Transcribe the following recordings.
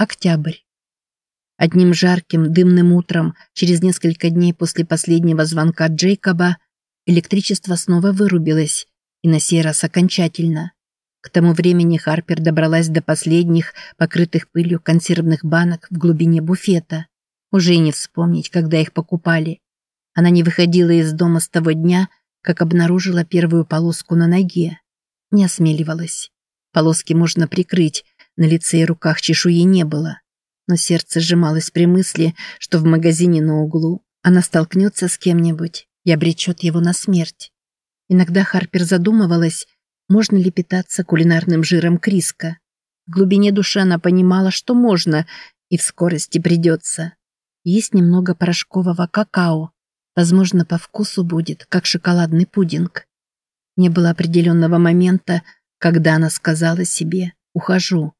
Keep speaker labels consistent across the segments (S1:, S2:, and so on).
S1: Октябрь. Одним жарким, дымным утром, через несколько дней после последнего звонка Джейкоба, электричество снова вырубилось, и на сей раз окончательно. К тому времени Харпер добралась до последних, покрытых пылью консервных банок в глубине буфета. Уже не вспомнить, когда их покупали. Она не выходила из дома с того дня, как обнаружила первую полоску на ноге. Не осмеливалась. Полоски можно прикрыть, на лице и руках чешуи не было. Но сердце сжималось при мысли, что в магазине на углу она столкнется с кем-нибудь и обречет его на смерть. Иногда Харпер задумывалась, можно ли питаться кулинарным жиром Криска. В глубине души она понимала, что можно, и в скорости придется. Есть немного порошкового какао. Возможно, по вкусу будет, как шоколадный пудинг. Не было определенного момента, когда она сказала себе «ухожу».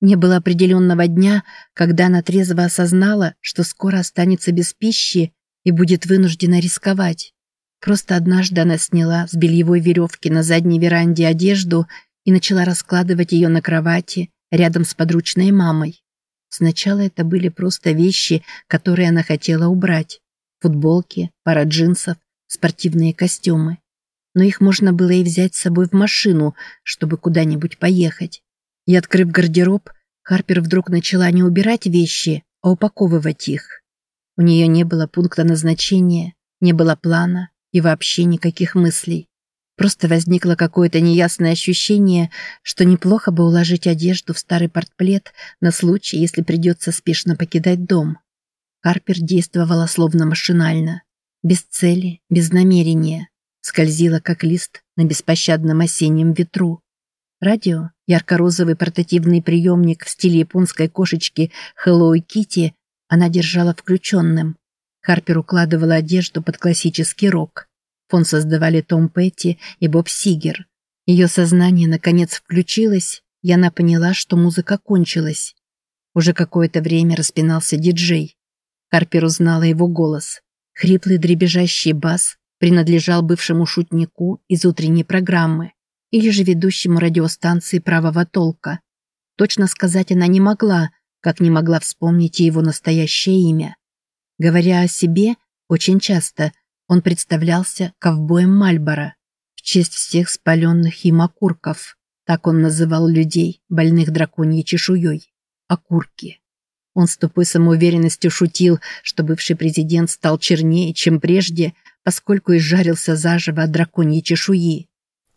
S1: Не было определенного дня, когда она трезво осознала, что скоро останется без пищи и будет вынуждена рисковать. Просто однажды она сняла с бельевой веревки на задней веранде одежду и начала раскладывать ее на кровати рядом с подручной мамой. Сначала это были просто вещи, которые она хотела убрать. Футболки, пара джинсов, спортивные костюмы. Но их можно было и взять с собой в машину, чтобы куда-нибудь поехать. И открыв гардероб, Харпер вдруг начала не убирать вещи, а упаковывать их. У нее не было пункта назначения, не было плана, и вообще никаких мыслей. Просто возникло какое-то неясное ощущение, что неплохо бы уложить одежду в старый портплет на случай, если придется спешно покидать дом. Харпер действовала словно машинально, без цели, без намерения, скользила как лист на беспощадном осеннем ветру. Радио, ярко-розовый портативный приемник в стиле японской кошечки Hello Kitty, она держала включенным. Харпер укладывала одежду под классический рок. Фон создавали Том Петти и Боб Сигер. Ее сознание, наконец, включилось, и она поняла, что музыка кончилась. Уже какое-то время распинался диджей. Харпер узнала его голос. Хриплый дребезжащий бас принадлежал бывшему шутнику из утренней программы или же ведущему радиостанции правого толка. Точно сказать она не могла, как не могла вспомнить его настоящее имя. Говоря о себе, очень часто он представлялся ковбоем Мальборо в честь всех спаленных им окурков. Так он называл людей, больных драконьей чешуей. Окурки. Он с тупой самоуверенностью шутил, что бывший президент стал чернее, чем прежде, поскольку изжарился заживо от драконьей чешуи.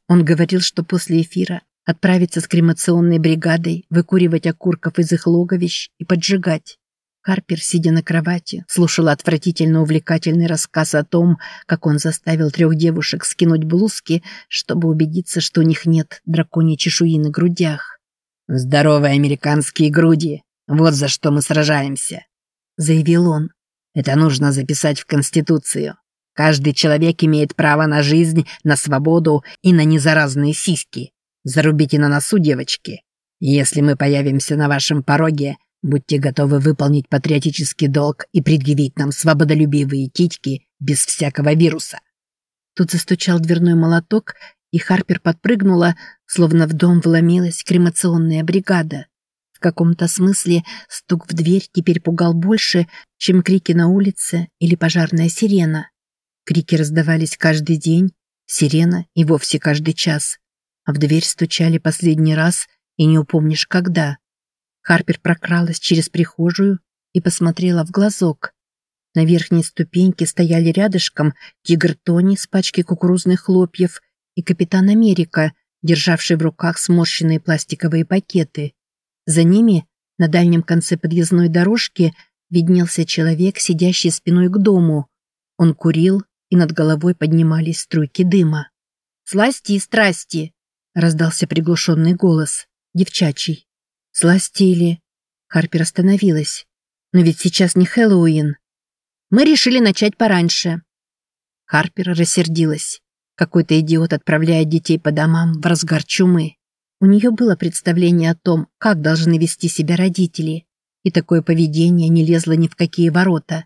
S1: Он говорил, что после эфира отправится с кремационной бригадой выкуривать окурков из их логовищ и поджигать. Харпер, сидя на кровати, слушала отвратительно увлекательный рассказ о том, как он заставил трех девушек скинуть блузки, чтобы убедиться, что у них нет драконьей чешуи на грудях. «Здоровые американские груди! Вот за что мы сражаемся!» — заявил он. «Это нужно записать в Конституцию. Каждый человек имеет право на жизнь, на свободу и на незаразные сиськи. Зарубите на носу, девочки. Если мы появимся на вашем пороге, Будьте готовы выполнить патриотический долг и предъявить нам свободолюбивые титьки без всякого вируса. Тут застучал дверной молоток, и Харпер подпрыгнула, словно в дом вломилась кремационная бригада. В каком-то смысле стук в дверь теперь пугал больше, чем крики на улице или пожарная сирена. Крики раздавались каждый день, сирена и вовсе каждый час. А в дверь стучали последний раз, и не упомнишь когда. Харпер прокралась через прихожую и посмотрела в глазок. На верхней ступеньке стояли рядышком тигр Тони с пачки кукурузных хлопьев и капитан Америка, державший в руках сморщенные пластиковые пакеты. За ними, на дальнем конце подъездной дорожки, виднелся человек, сидящий спиной к дому. Он курил, и над головой поднимались струйки дыма. «Сласти и страсти!» — раздался приглушенный голос, девчачий. Сластили. Харпер остановилась. Но ведь сейчас не Хэллоуин. Мы решили начать пораньше. Харпер рассердилась. Какой-то идиот отправляет детей по домам в разгар чумы. У нее было представление о том, как должны вести себя родители, и такое поведение не лезло ни в какие ворота.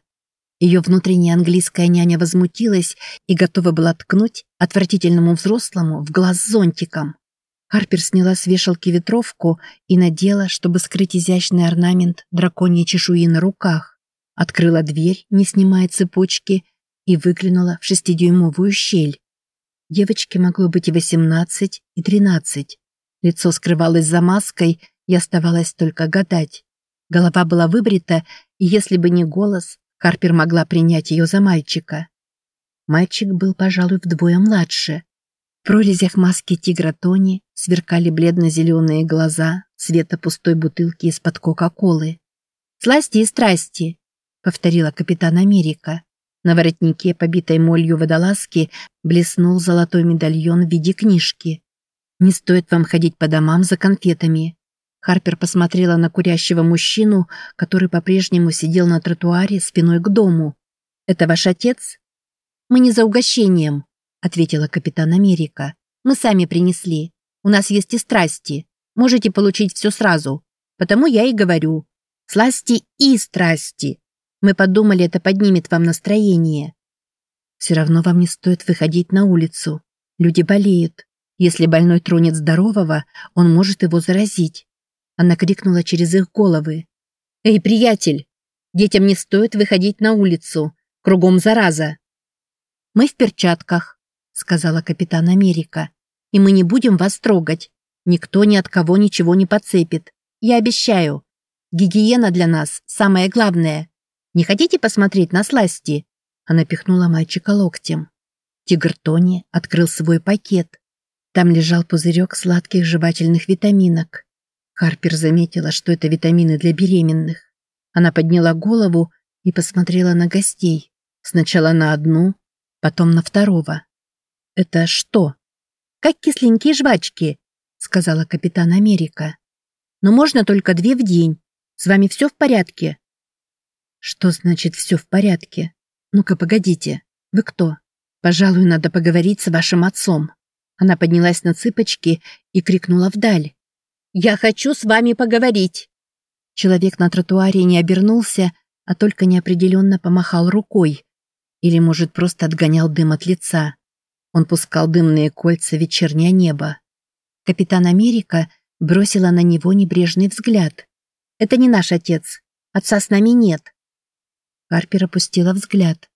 S1: Ее внутренняя английская няня возмутилась и готова была ткнуть отвратительному взрослому в глаз зонтиком. Харпер сняла с вешалки ветровку и надела, чтобы скрыть изящный орнамент драконьей чешуи на руках. Открыла дверь, не снимая цепочки, и выглянула в шестидюймовую щель. Девочке могло быть и восемнадцать, и тринадцать. Лицо скрывалось за маской, и оставалось только гадать. Голова была выбрита, и если бы не голос, Харпер могла принять ее за мальчика. Мальчик был, пожалуй, вдвое младше. В прорезях маски тигра Тони сверкали бледно-зеленые глаза цвета пустой бутылки из-под Кока-Колы. «Сласти и страсти!» — повторила капитан Америка. На воротнике, побитой молью водолазки, блеснул золотой медальон в виде книжки. «Не стоит вам ходить по домам за конфетами». Харпер посмотрела на курящего мужчину, который по-прежнему сидел на тротуаре спиной к дому. «Это ваш отец?» «Мы не за угощением», — ответила капитан Америка. «Мы сами принесли. У нас есть и страсти. Можете получить все сразу. Потому я и говорю. Сласти и страсти. Мы подумали, это поднимет вам настроение. Все равно вам не стоит выходить на улицу. Люди болеют. Если больной тронет здорового, он может его заразить. Она крикнула через их головы. «Эй, приятель! Детям не стоит выходить на улицу. Кругом зараза!» «Мы в перчатках», — сказала капитан Америка. «И мы не будем вас трогать. Никто ни от кого ничего не подцепит. Я обещаю. Гигиена для нас самое главное. Не хотите посмотреть на сласти?» Она пихнула мальчика локтем. Тигр Тони открыл свой пакет. Там лежал пузырек сладких жевательных витаминок. Харпер заметила, что это витамины для беременных. Она подняла голову и посмотрела на гостей. Сначала на одну, потом на второго. «Это что?» «Как кисленькие жвачки», — сказала капитан Америка. «Но можно только две в день. С вами все в порядке?» Что значит «все в порядке»? Ну-ка, погодите. Вы кто? Пожалуй, надо поговорить с вашим отцом. Она поднялась на цыпочки и крикнула вдаль. «Я хочу с вами поговорить!» Человек на тротуаре не обернулся, а только неопределенно помахал рукой. Или, может, просто отгонял дым от лица. Он пускал дымные кольца в вечернее небо. Капитан Америка бросила на него небрежный взгляд. «Это не наш отец. Отца с нами нет. Харпер опустила взгляд.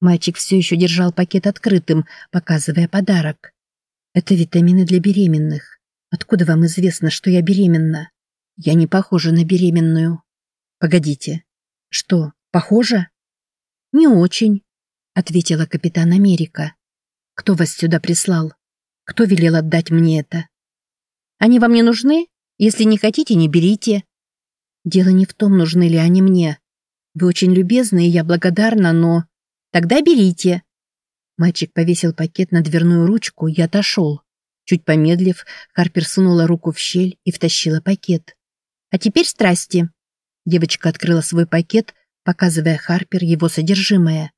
S1: Мальчик все еще держал пакет открытым, показывая подарок. «Это витамины для беременных. Откуда вам известно, что я беременна? Я не похожа на беременную». «Погодите. Что, похожа?» «Не очень», — ответила капитан Америка. «Кто вас сюда прислал? Кто велел отдать мне это?» «Они вам не нужны? Если не хотите, не берите». «Дело не в том, нужны ли они мне. Вы очень любезны, и я благодарна, но... Тогда берите. Мальчик повесил пакет на дверную ручку и отошел. Чуть помедлив, Харпер сунула руку в щель и втащила пакет. «А теперь страсти». Девочка открыла свой пакет, показывая Харпер его содержимое.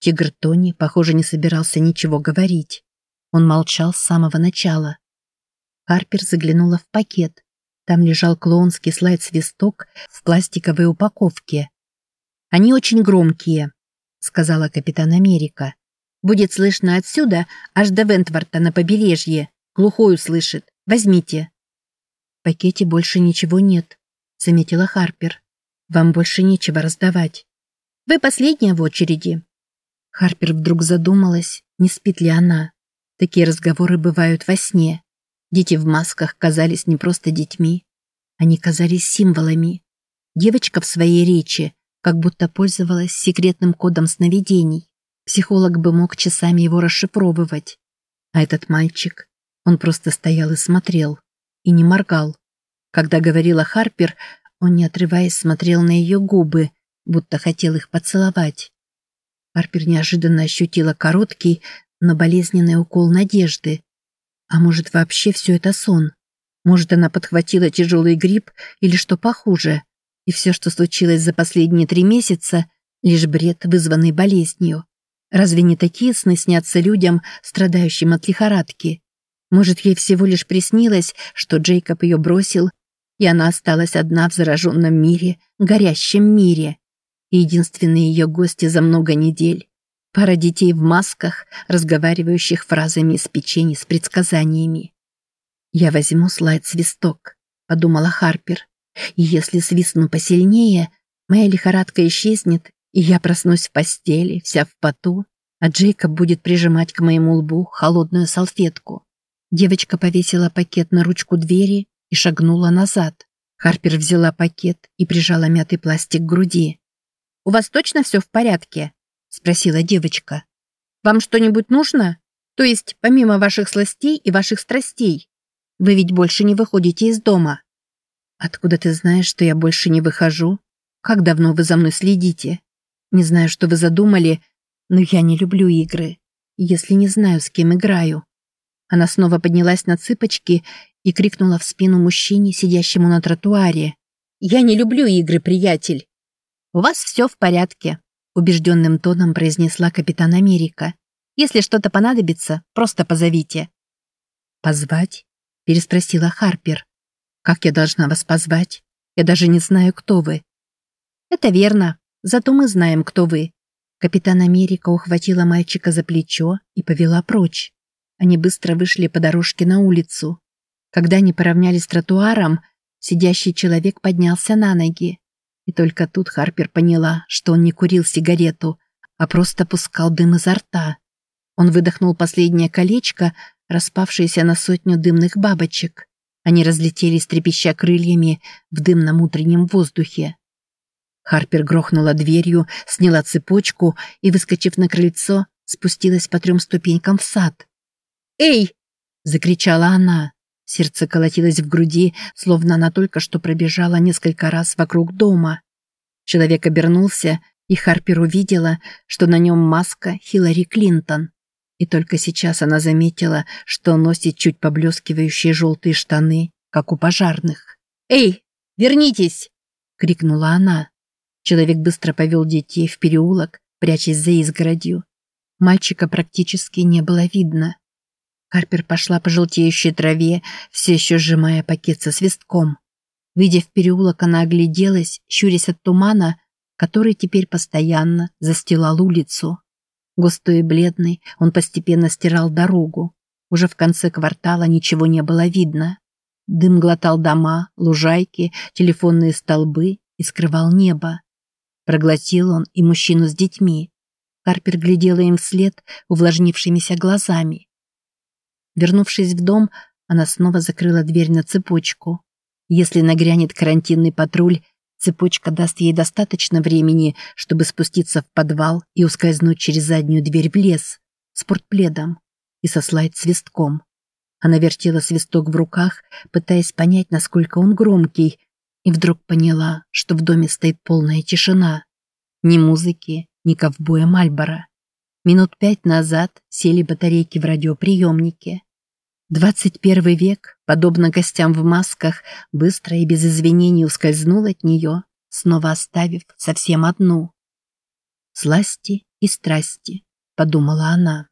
S1: Тигр Тони, похоже, не собирался ничего говорить. Он молчал с самого начала. Харпер заглянула в пакет. Там лежал клоунский слайд-свисток в пластиковой упаковке. Они очень громкие», — сказала капитан Америка. «Будет слышно отсюда аж до Вентворта на побережье. Глухой услышит. Возьмите». «В пакете больше ничего нет», — заметила Харпер. «Вам больше нечего раздавать. Вы последняя в очереди». Харпер вдруг задумалась, не спит ли она. Такие разговоры бывают во сне. Дети в масках казались не просто детьми. Они казались символами. Девочка в своей речи как будто пользовалась секретным кодом сновидений. Психолог бы мог часами его расшифровывать. А этот мальчик, он просто стоял и смотрел, и не моргал. Когда говорила Харпер, он, не отрываясь, смотрел на ее губы, будто хотел их поцеловать. Харпер неожиданно ощутила короткий, но болезненный укол надежды. А может, вообще все это сон? Может, она подхватила тяжелый грипп или что похуже? И все, что случилось за последние три месяца, лишь бред, вызванный болезнью. Разве не такие сны снятся людям, страдающим от лихорадки? Может, ей всего лишь приснилось, что Джейкоб ее бросил, и она осталась одна в зараженном мире, горящем мире. Единственные ее гости за много недель. Пара детей в масках, разговаривающих фразами из печенья с предсказаниями. «Я возьму слайд-свисток», — подумала Харпер. «И если свистну посильнее, моя лихорадка исчезнет, и я проснусь в постели, вся в поту, а Джейкоб будет прижимать к моему лбу холодную салфетку». Девочка повесила пакет на ручку двери и шагнула назад. Харпер взяла пакет и прижала мятый пластик к груди. «У вас точно все в порядке?» – спросила девочка. «Вам что-нибудь нужно? То есть, помимо ваших сластей и ваших страстей? Вы ведь больше не выходите из дома». «Откуда ты знаешь, что я больше не выхожу? Как давно вы за мной следите? Не знаю, что вы задумали, но я не люблю игры, если не знаю, с кем играю». Она снова поднялась на цыпочки и крикнула в спину мужчине, сидящему на тротуаре. «Я не люблю игры, приятель!» «У вас все в порядке», — убежденным тоном произнесла капитан Америка. «Если что-то понадобится, просто позовите». «Позвать?» — переспросила Харпер. «Как я должна вас позвать? Я даже не знаю, кто вы». «Это верно. Зато мы знаем, кто вы». Капитан Америка ухватила мальчика за плечо и повела прочь. Они быстро вышли по дорожке на улицу. Когда они поравнялись с тротуаром, сидящий человек поднялся на ноги. И только тут Харпер поняла, что он не курил сигарету, а просто пускал дым изо рта. Он выдохнул последнее колечко, распавшееся на сотню дымных бабочек. Они разлетелись, трепеща крыльями в дымном утреннем воздухе. Харпер грохнула дверью, сняла цепочку и, выскочив на крыльцо, спустилась по трем ступенькам в сад. «Эй!» – закричала она. Сердце колотилось в груди, словно она только что пробежала несколько раз вокруг дома. Человек обернулся, и Харпер увидела, что на нем маска Хиллари Клинтон. И только сейчас она заметила, что он носит чуть поблескивающие желтые штаны, как у пожарных. «Эй, вернитесь!» — крикнула она. Человек быстро повел детей в переулок, прячась за изгородью. Мальчика практически не было видно. Харпер пошла по желтеющей траве, все еще сжимая пакет со свистком. Выйдя в переулок, она огляделась, щурясь от тумана, который теперь постоянно застилал улицу. Густой и бледный, он постепенно стирал дорогу. Уже в конце квартала ничего не было видно. Дым глотал дома, лужайки, телефонные столбы и скрывал небо. Проглотил он и мужчину с детьми. Харпер глядела им вслед увлажнившимися глазами. Вернувшись в дом, она снова закрыла дверь на цепочку. Если нагрянет карантинный патруль, цепочка даст ей достаточно времени, чтобы спуститься в подвал и ускользнуть через заднюю дверь в лес с портпледом и со слайд-свистком. Она вертела свисток в руках, пытаясь понять, насколько он громкий, и вдруг поняла, что в доме стоит полная тишина. Ни музыки, ни ковбоя Мальбора. Минут пять назад сели батарейки в радиоприемнике. 21 век, подобно гостям в масках, быстро и без извинений ускользнул от нее, снова оставив совсем одну. «Сласти и страсти», — подумала она.